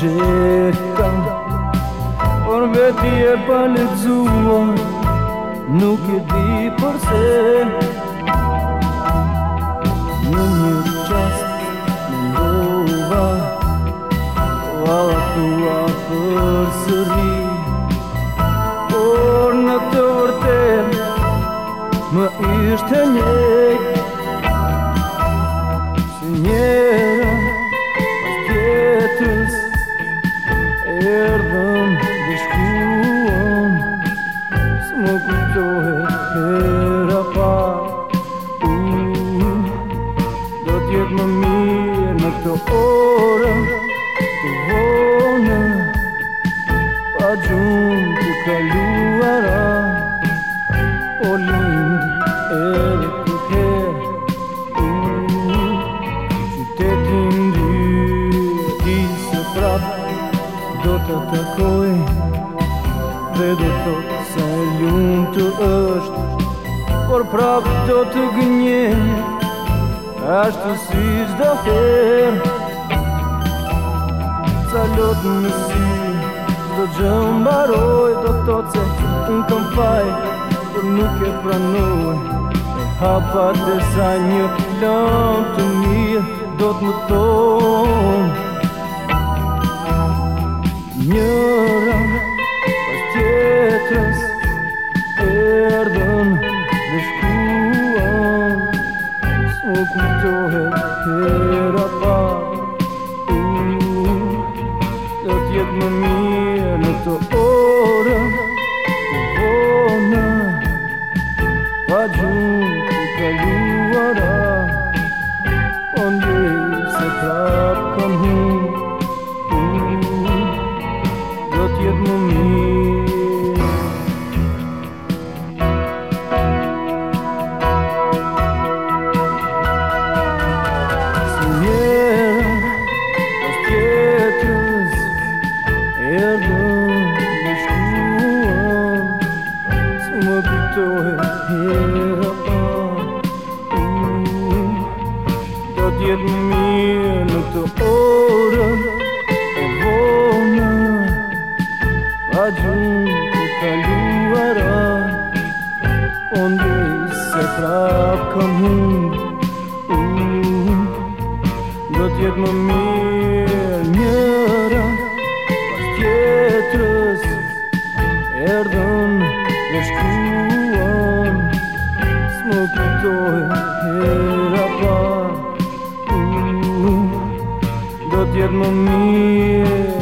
gjeka Por veti e paletzua Nuk e di përse Në një qasë në ndova O atu a për sëri Por në të vërte Më ishte njejt të orën të vonë Pa gjumë të kaluara O lindë edhe të herë Unë që të të ndyrë Ti së prapë do të takoj Dhe do të se lunë të është Por prapë do të gënjenë Ashtu si zdo her Sa lot në si Do gjë mbaroj Do këto që në kom faj Por nuk e pranoj Hapa të sa një plan të mirë Do të më tonë Një pa Do tjetë më mirë në të orë Po you Pa gjumë you kaluara Po ndjej se prapë kam hu Do tjetë më Kërdo me shkrua Si më këtohet njëra Dëtë jetë mirë në këto orën E vona A gjënë këta luara se prapë ka mund Dëtë jetë më mirë cool on smoky door head up pa, on mm, Doodjedno da mi je